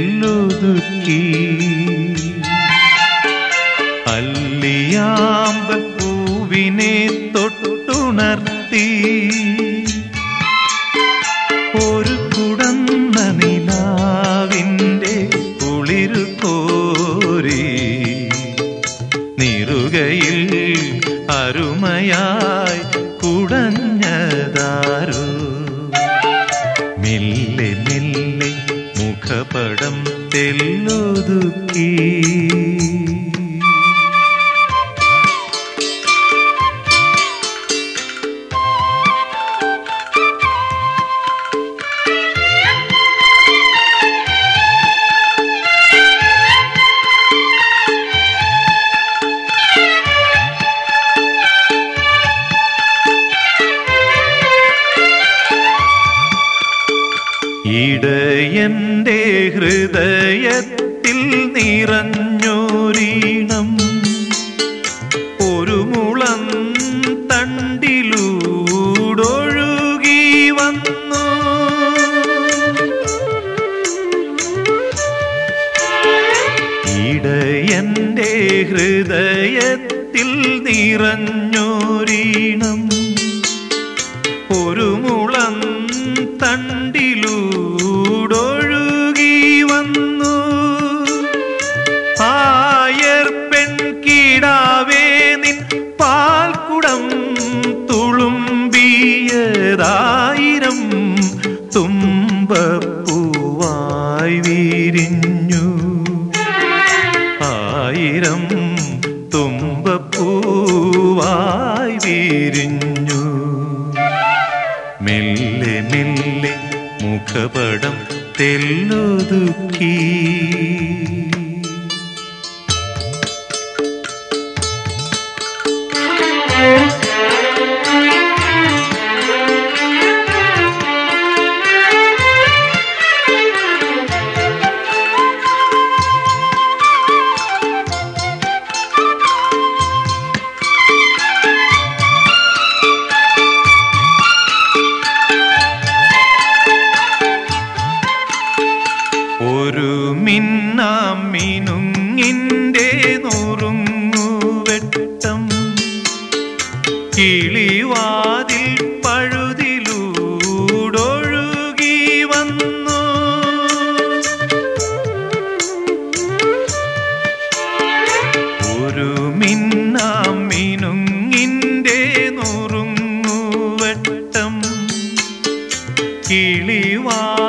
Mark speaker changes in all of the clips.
Speaker 1: തെല്ലൊതുക്കി അല്ലിയാമ്പൽ പൂവിനെ തൊട്ടുണർത്തി. ഒരു കുടന്ന നിലാവിന്റെ കുളിരു കോരി. നിറുകയിൽ അരുമയായി കുടഞ്ഞതാരോ. മെല്ലെ മുഖപടം തെല്ലൊതുക്കി ഇടയന്റെ ഹൃദയത്തിൽ നിറഞ്ഞൊരീണം. ഒരു മുളം തണ്ടിലൂടൊഴുകി വന്നു. ഇടയന്റെ ഹൃദയത്തിൽ നിറഞ്ഞൊരീണം. ഒരു മുളം തണ്ടിലൂടൊഴുകി തുമ്പപ്പൂവായി വീരിഞ്ഞു. ആയിരം തുമ്പപ്പൂവായി വീരിഞ്ഞു. മെല്ലെ മെല്ലെ മുഖപടം തെല്ലൊതുക്കി. കിളിവാതിൽ പഴുതിലൂടൊഴുകി വന്നു. ഒരു മിന്നാം മിനുങ്ങിന്റെ നുറുങ്ങുവട്ടം കിളിവാതിൽ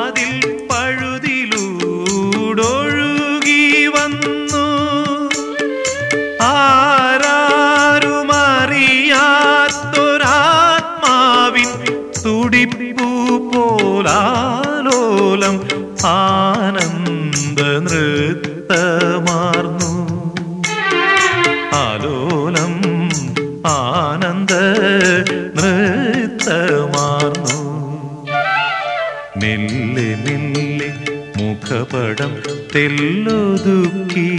Speaker 1: പോലാലോലം ആനന്ദ നൃത്തമാർന്നു. ആലോലം ആനന്ദ നൃത്തമാർന്നു. മെല്ലെ മെല്ലെ മുഖപടം തെല്ലൊതുക്കി.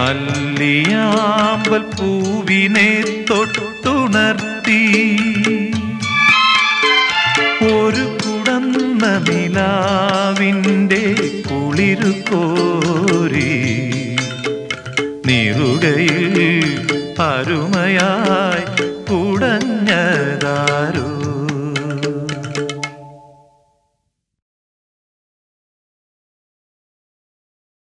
Speaker 1: അല്ലിയാമ്പൽ പൂവിനെ തൊട്ടുണർത്തി. ഒരു കുടന്ന നിലാവിന്റെ കുളിരു കോരി നിറുകയിൽ അരുമയായി